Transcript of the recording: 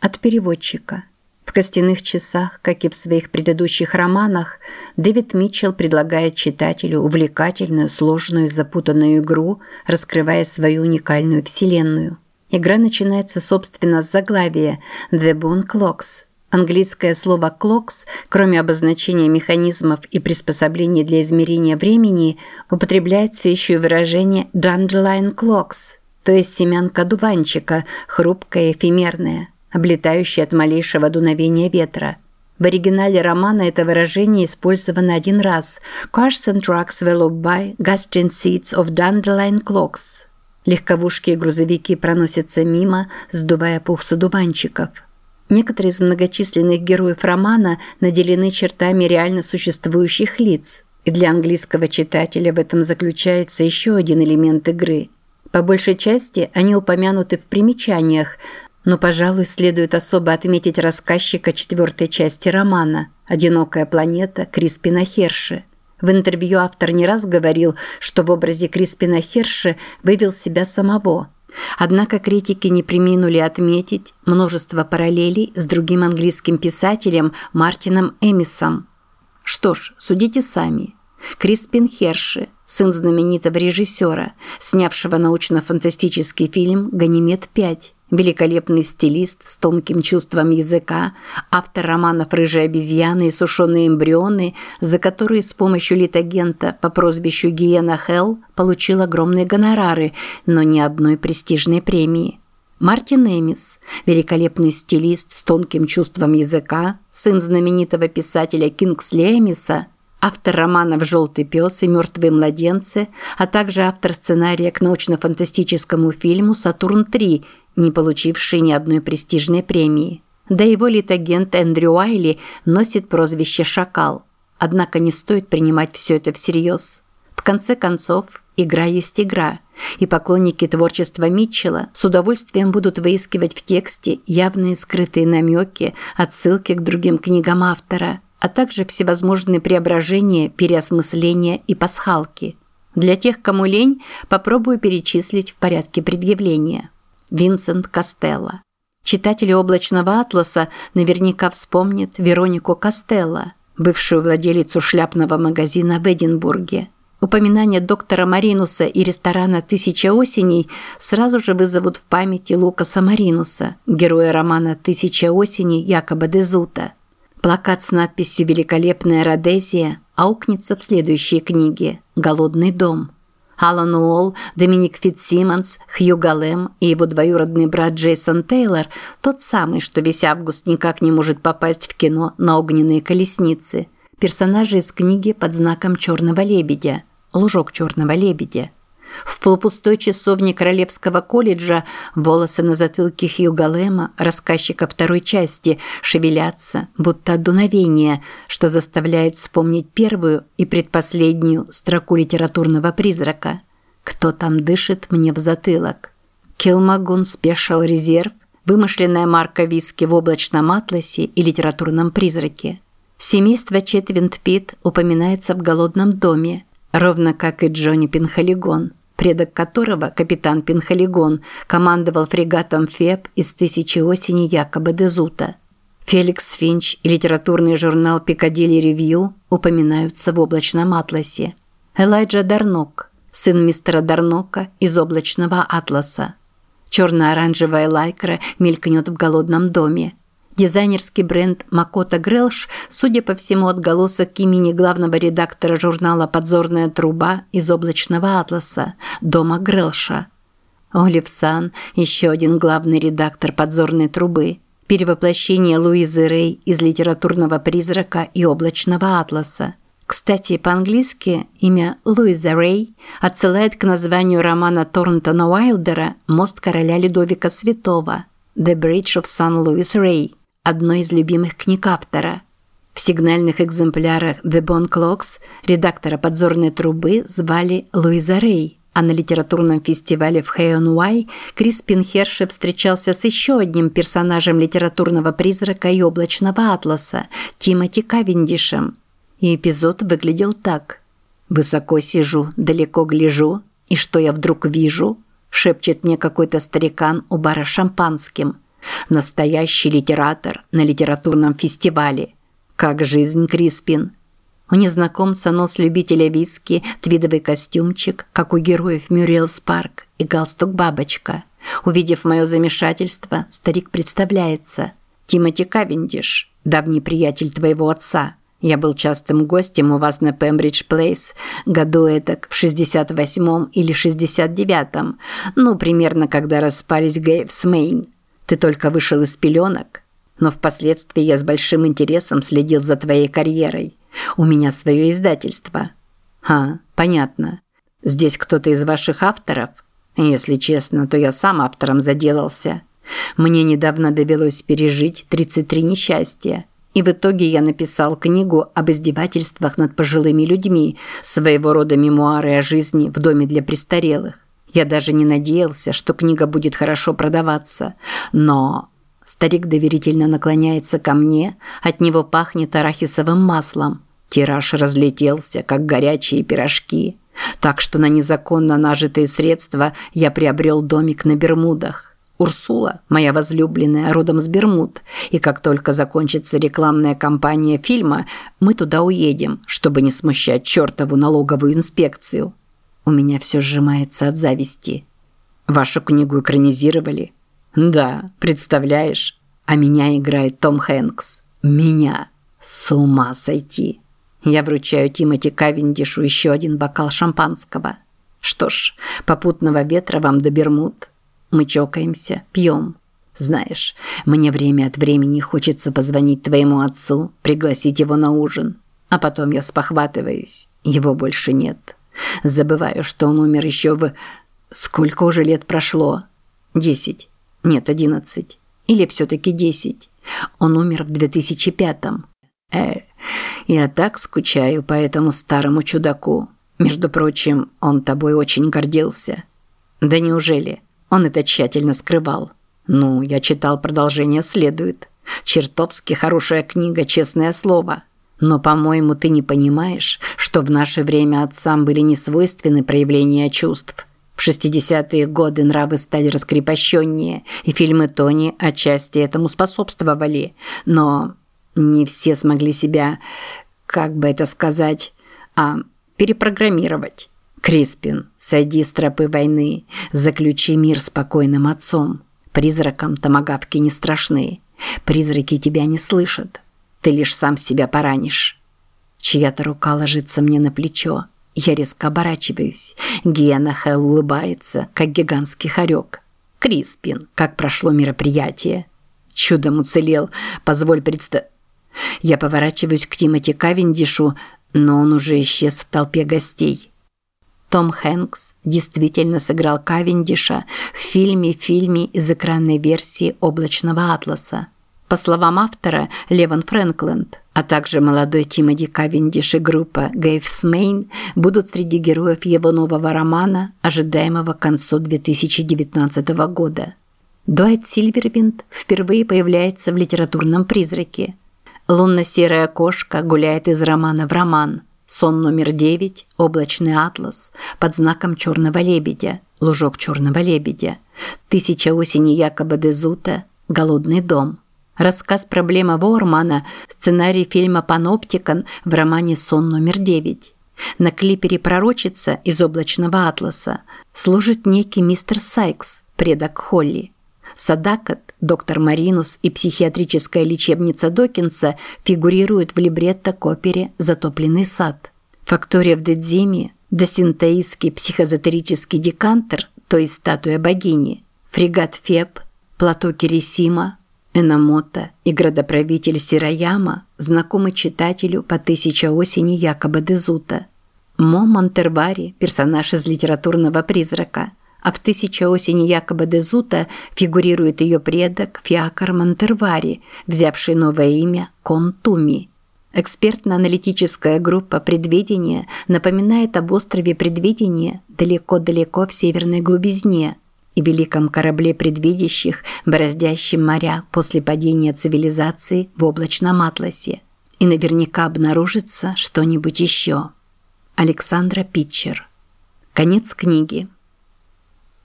От переводчика. В «Костяных часах», как и в своих предыдущих романах, Дэвид Митчелл предлагает читателю увлекательную, сложную запутанную игру, раскрывая свою уникальную вселенную. Игра начинается, собственно, с заглавия «The Bone Clocks», Английское слово «clocks», кроме обозначения механизмов и приспособлений для измерения времени, употребляется еще и выражение «dandelion clocks», то есть семянка дуванчика, хрупкая и эфемерная, облетающая от малейшего дуновения ветра. В оригинале романа это выражение использовано один раз «Cars and trucks will by gusting seeds of dandelion clocks». Легковушки и грузовики проносятся мимо, сдувая пух с Некоторые из многочисленных героев романа наделены чертами реально существующих лиц, и для английского читателя в этом заключается еще один элемент игры. По большей части они упомянуты в примечаниях, но, пожалуй, следует особо отметить рассказчика четвертой части романа «Одинокая планета» Криспина Херши. В интервью автор не раз говорил, что в образе Криспина Херши вывел себя самого – Однако критики не преминули отметить множество параллелей с другим английским писателем Мартином Эмисом. Что ж, судите сами. Криспин Херши, сын знаменитого режиссера, снявшего научно-фантастический фильм «Ганимед-5», великолепный стилист с тонким чувством языка, автор романов «Рыжие обезьяны» и «Сушеные эмбрионы», за которые с помощью литагента по прозвищу Гиена Хелл получил огромные гонорары, но ни одной престижной премии. Мартин Эмис, великолепный стилист с тонким чувством языка, сын знаменитого писателя Кингсли Эмиса, автор романов «Желтый пес» и «Мертвые младенцы», а также автор сценария к научно-фантастическому фильму «Сатурн-3», не получивший ни одной престижной премии. Да его литагент Эндрю Уайли носит прозвище «Шакал». Однако не стоит принимать все это всерьез. В конце концов, игра есть игра, и поклонники творчества Митчелла с удовольствием будут выискивать в тексте явные скрытые намеки, отсылки к другим книгам автора, а также всевозможные преображения, переосмысления и пасхалки. Для тех, кому лень, попробую перечислить в порядке предъявления. Винсент Костелло. Читатели «Облачного атласа» наверняка вспомнят Веронику Костелло, бывшую владелицу шляпного магазина в Эдинбурге. Упоминание доктора Маринуса и ресторана «Тысяча осеней» сразу же вызовут в памяти Лукаса Маринуса, героя романа «Тысяча осеней» Якоба Дезута. Плакат с надписью «Великолепная Родезия» аукнется в следующей книге «Голодный дом». Алан Уолл, Доминик Фитсимонс, Хью Галем и его двоюродный брат Джейсон Тейлор – тот самый, что весь август никак не может попасть в кино на огненные колесницы. Персонажи из книги под знаком «Черного лебедя» – «Лужок черного лебедя». В полупустой часовне Королевского колледжа волосы на затылке Хью Галема, рассказчика второй части, шевелятся, будто от дуновения, что заставляет вспомнить первую и предпоследнюю строку литературного призрака. «Кто там дышит мне в затылок?» Килмагун Спешл Резерв, вымышленная марка виски в облачном атласе и литературном призраке. Семейство Четвинд Пит упоминается в «Голодном доме», ровно как и Джонни Пинхолигон – предок которого, капитан Пинхолигон, командовал фрегатом Феб из «Тысячи осени» якобы Дезута. Феликс Финч и литературный журнал «Пикадилли Ревью» упоминаются в «Облачном атласе». Элайджа Дарнок, сын мистера Дарнока из «Облачного атласа». Черно-оранжевая лайкра мелькнет в голодном доме – Дизайнерский бренд Макота Грелш, судя по всему, отголосок имени главного редактора журнала «Подзорная труба» из облачного атласа Дома Грелша. Олив Сан, еще один главный редактор «Подзорной трубы», перевоплощение Луизы Рей из литературного призрака и облачного атласа. Кстати, по-английски имя Луиза Рей отсылает к названию романа Торнтона Уайлдера «Мост короля Людовика Святого» «The Bridge of St. Louis Ray» одной из любимых книг автора. В сигнальных экземплярах The Bone Clocks редактора подзорной трубы звали Луиза Рей, а на литературном фестивале в Хэйон-Уай Крис Пинхерше встречался с еще одним персонажем литературного призрака и облачного атласа – Тимоти Кавендишем. И эпизод выглядел так. «Высоко сижу, далеко гляжу, и что я вдруг вижу?» – шепчет мне какой-то старикан у бара шампанским – Настоящий литератор на литературном фестивале. Как жизнь, Криспин? У незнакомца нос любителя виски, твидовый костюмчик, как у героев Мюрриелс Парк и галстук-бабочка. Увидев мое замешательство, старик представляется. «Тимоти Кавендиш, давний приятель твоего отца». Я был частым гостем у вас на Пембридж Плейс году этак в 68-м или 69-м, ну, примерно когда распались Гейвс Мейн. Ты только вышел из пеленок, но впоследствии я с большим интересом следил за твоей карьерой. У меня свое издательство. А, понятно. Здесь кто-то из ваших авторов? Если честно, то я сам автором заделался. Мне недавно довелось пережить 33 несчастья. И в итоге я написал книгу об издевательствах над пожилыми людьми, своего рода мемуары о жизни в доме для престарелых. Я даже не надеялся, что книга будет хорошо продаваться. Но старик доверительно наклоняется ко мне, от него пахнет арахисовым маслом. Тираж разлетелся, как горячие пирожки. Так что на незаконно нажитые средства я приобрел домик на Бермудах. Урсула, моя возлюбленная, родом с Бермуд, и как только закончится рекламная кампания фильма, мы туда уедем, чтобы не смущать чертову налоговую инспекцию. У меня все сжимается от зависти. Вашу книгу экранизировали? Да, представляешь? А меня играет Том Хэнкс. Меня. С ума сойти. Я вручаю Тимоти Кавендишу еще один бокал шампанского. Что ж, попутного ветра вам до Бермуд. Мы чокаемся, пьем. Знаешь, мне время от времени хочется позвонить твоему отцу, пригласить его на ужин. А потом я спохватываюсь. Его больше нет. Забываю, что он умер еще в... Сколько уже лет прошло? Десять. Нет, одиннадцать. Или все-таки десять. Он умер в 2005-м. Э, я так скучаю по этому старому чудаку. Между прочим, он тобой очень гордился. Да неужели? Он это тщательно скрывал. Ну, я читал продолжение следует. Чертовски хорошая книга, честное слово. Но, по-моему, ты не понимаешь, что в наше время отцам были не свойственны проявления чувств. В 60-е годы нравы стали раскрепощеннее, и фильмы Тони отчасти этому способствовали. Но не все смогли себя, как бы это сказать, а, перепрограммировать. Криспин, сойди с тропы войны, заключи мир спокойным отцом. Призракам томагавки не страшны. Призраки тебя не слышат. Ты лишь сам себя поранишь. Чья-то рука ложится мне на плечо. Я резко оборачиваюсь. Гена Хелл улыбается, как гигантский хорек. Криспин, как прошло мероприятие? Чудом уцелел. Позволь представить. Я поворачиваюсь к Тимоти Кавендишу, но он уже исчез в толпе гостей. Том Хэнкс действительно сыграл Кавендиша в фильме-фильме из экранной версии «Облачного атласа». По словам автора, Леван Фрэнкленд, а также молодой Тимоти Кавендиш и группа Гейвс Мейн будут среди героев его нового романа, ожидаемого к концу 2019 года. Дуайт Сильвервинд впервые появляется в литературном призраке. Лунно-серая кошка гуляет из романа в роман – Сон номер девять, облачный атлас, под знаком черного лебедя, лужок черного лебедя, тысяча осени якобы Дезута, голодный дом. Рассказ «Проблема Вормана», сценарий фильма «Паноптикон» в романе «Сон номер девять». На клипере «Пророчица» из облачного атласа служит некий мистер Сайкс, предок Холли. Садакат, доктор Маринус и психиатрическая лечебница Докинса фигурируют в либретто к опере «Затопленный сад». Фактория в Дедзиме, досинтаистский психозотерический декантер, то есть статуя богини, фрегат Феб, плато Кирисима, Энамото и градоправитель Сираяма знакомы читателю по тысяча осени якобы Дезута. Мо Монтербари – персонаж из литературного призрака, а в тысяча осени якобы Дезута фигурирует ее предок Фиакар Монтервари, взявший новое имя Контуми – Экспертно-аналитическая группа предвидения напоминает об острове предвидения далеко-далеко в северной глубизне и великом корабле предвидящих, бороздящем моря после падения цивилизации в облачном атласе. И наверняка обнаружится что-нибудь еще. Александра Питчер. Конец книги.